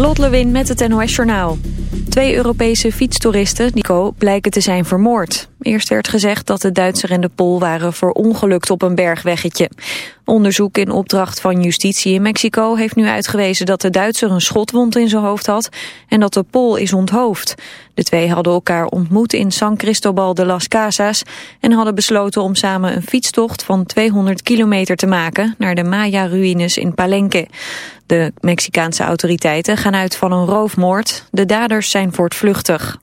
Lot Lewin met het NOS Journaal. Twee Europese fietstoeristen, Nico, blijken te zijn vermoord. Eerst werd gezegd dat de Duitser en de Pool waren verongelukt op een bergweggetje. Onderzoek in opdracht van justitie in Mexico heeft nu uitgewezen dat de Duitser een schotwond in zijn hoofd had en dat de Pool is onthoofd. De twee hadden elkaar ontmoet in San Cristobal de las Casas en hadden besloten om samen een fietstocht van 200 kilometer te maken naar de Maya-ruïnes in Palenque. De Mexicaanse autoriteiten gaan uit van een roofmoord. De daders zijn voortvluchtig.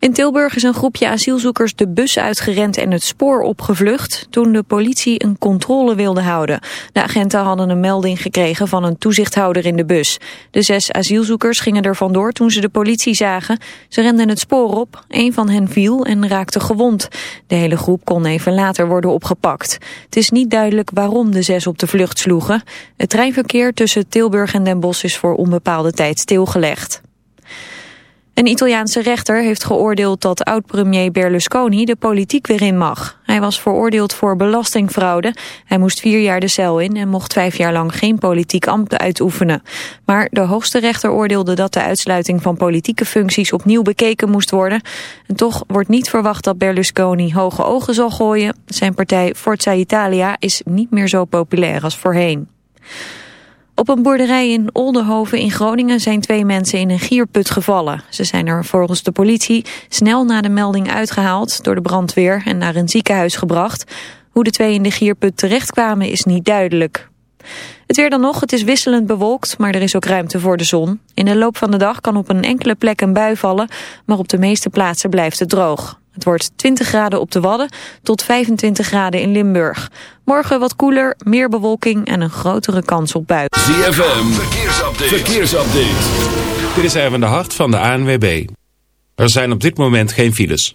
In Tilburg is een groepje asielzoekers de bus uitgerend en het spoor opgevlucht toen de politie een controle wilde houden. De agenten hadden een melding gekregen van een toezichthouder in de bus. De zes asielzoekers gingen er vandoor toen ze de politie zagen. Ze renden het spoor op, een van hen viel en raakte gewond. De hele groep kon even later worden opgepakt. Het is niet duidelijk waarom de zes op de vlucht sloegen. Het treinverkeer tussen Tilburg en Den Bosch is voor onbepaalde tijd stilgelegd. Een Italiaanse rechter heeft geoordeeld dat oud-premier Berlusconi de politiek weer in mag. Hij was veroordeeld voor belastingfraude. Hij moest vier jaar de cel in en mocht vijf jaar lang geen politiek ambt uitoefenen. Maar de hoogste rechter oordeelde dat de uitsluiting van politieke functies opnieuw bekeken moest worden. En toch wordt niet verwacht dat Berlusconi hoge ogen zal gooien. Zijn partij Forza Italia is niet meer zo populair als voorheen. Op een boerderij in Oldenhoven in Groningen zijn twee mensen in een gierput gevallen. Ze zijn er volgens de politie snel na de melding uitgehaald door de brandweer en naar een ziekenhuis gebracht. Hoe de twee in de gierput terechtkwamen is niet duidelijk. Het weer dan nog, het is wisselend bewolkt, maar er is ook ruimte voor de zon. In de loop van de dag kan op een enkele plek een bui vallen, maar op de meeste plaatsen blijft het droog. Het wordt 20 graden op de Wadden tot 25 graden in Limburg. Morgen wat koeler, meer bewolking en een grotere kans op buien. ZFM, verkeersupdate. verkeersupdate. Dit is even de hart van de ANWB. Er zijn op dit moment geen files.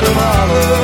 Guatemala.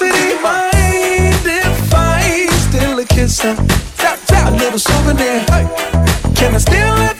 Electricity. Mind if I steal a kiss? Uh, tap, tap, a little souvenir. Hey, can I steal it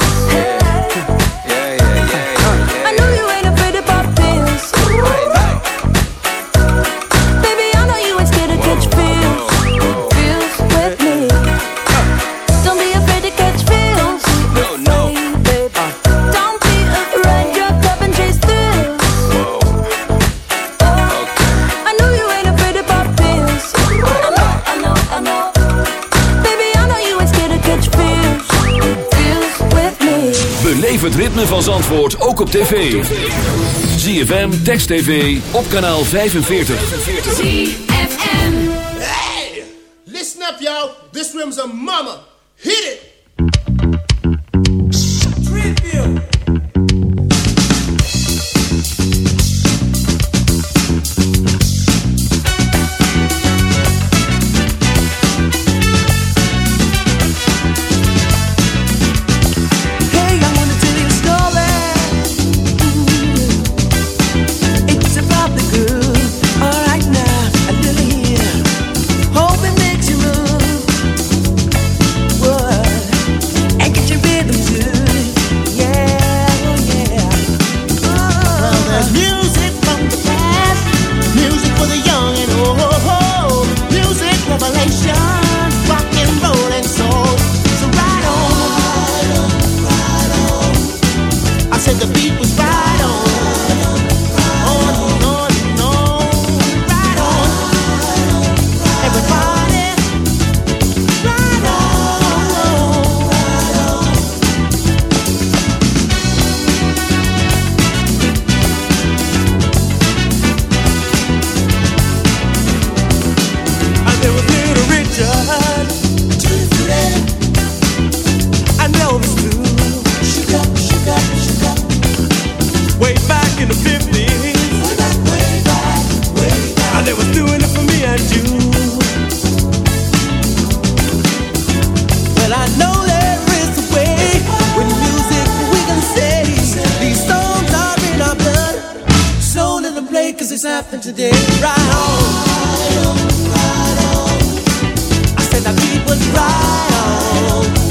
Beleef het ritme van Zandvoort ook op tv. ZFM, Text TV, op kanaal 45. ZFM. Hey! Listen up, y'all. This room's a mama. Hit it! Right on. I said the beat was right. On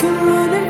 can run away.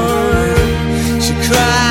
try.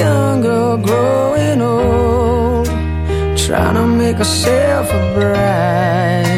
younger, growing old, trying to make herself a bride.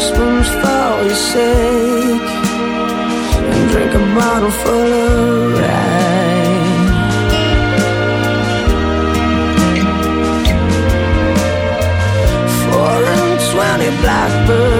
spoons for your sake. And drink a bottle full of rain Four and twenty blackbirds.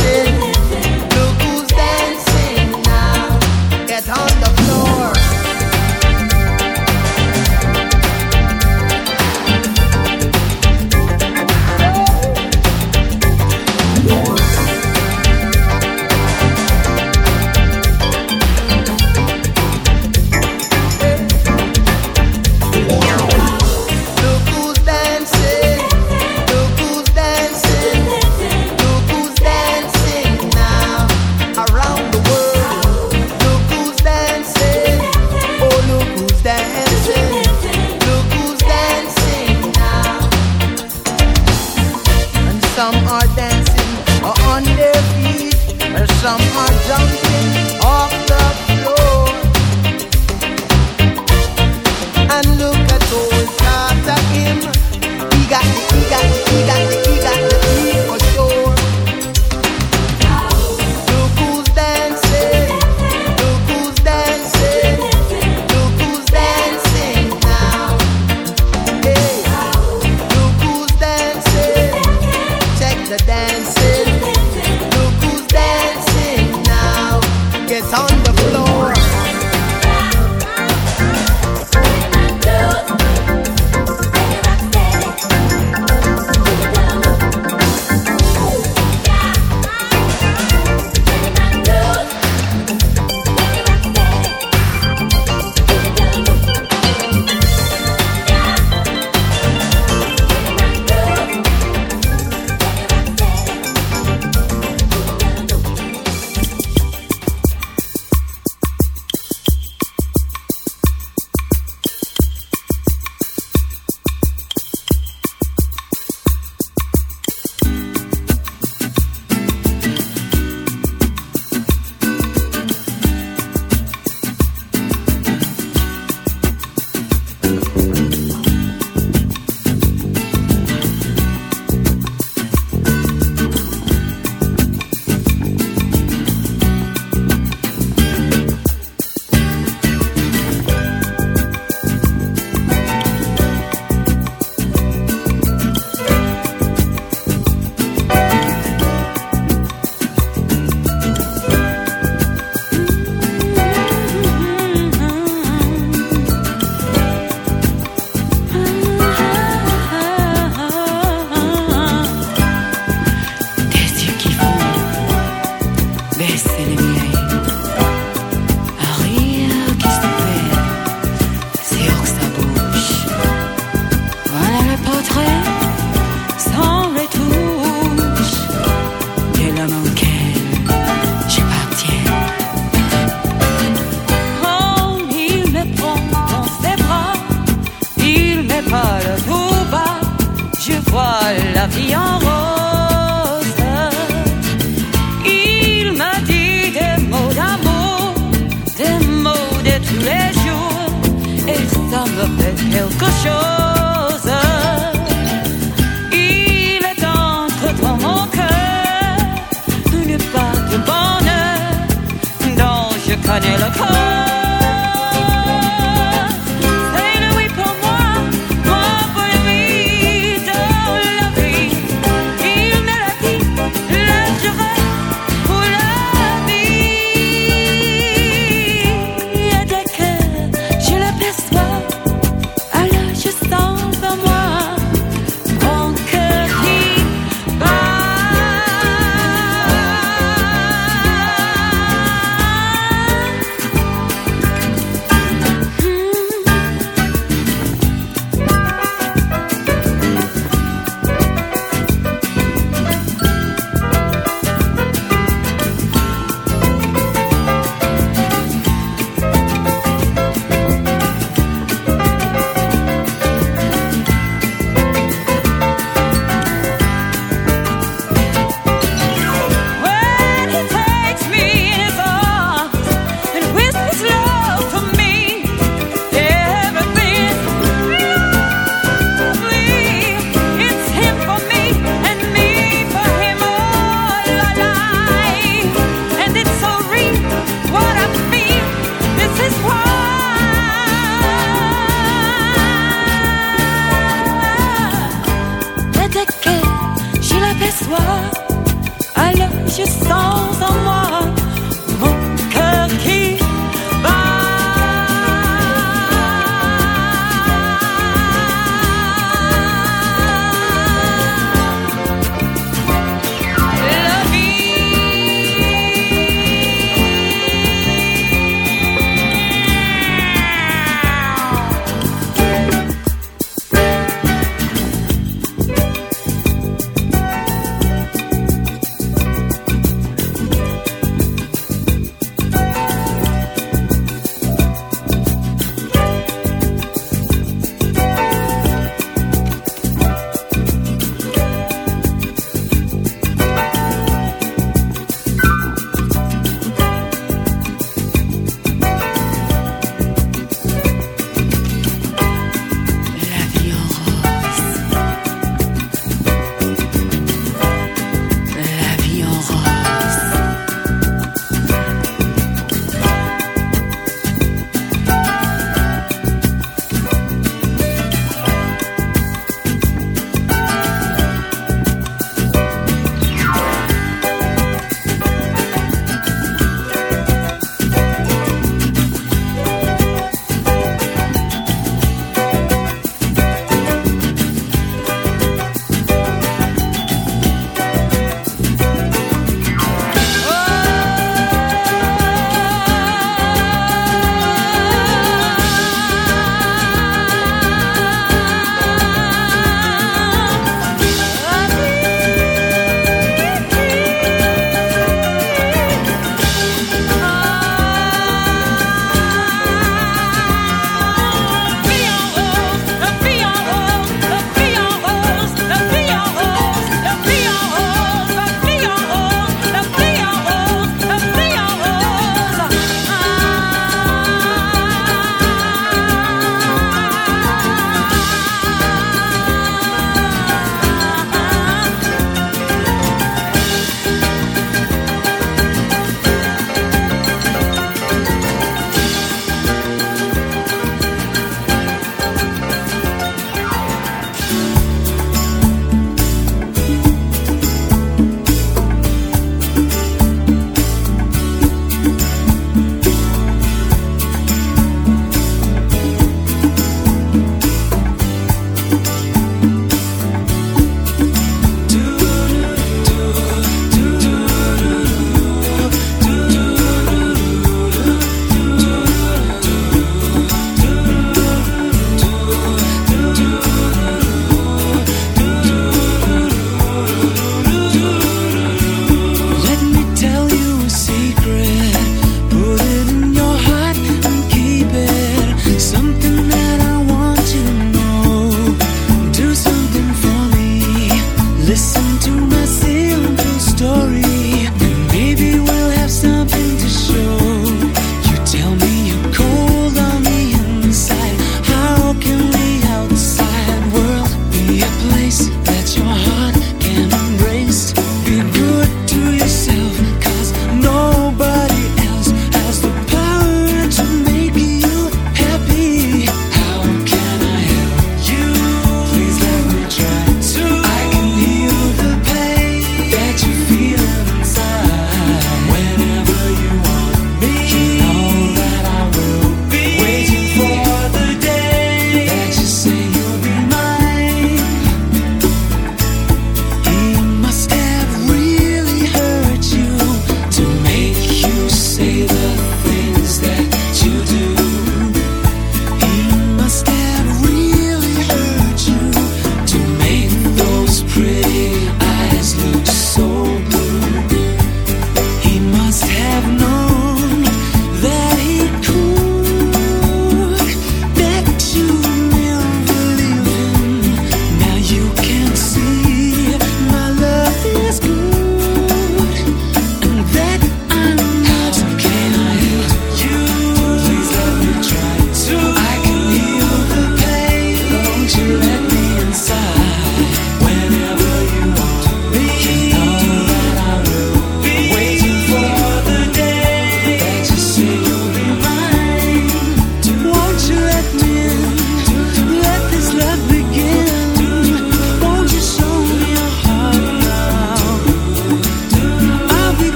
say